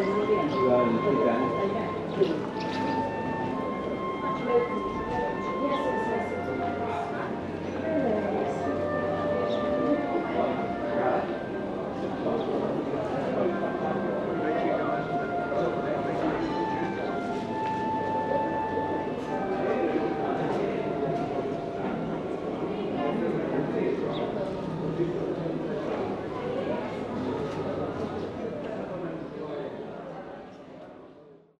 嗯。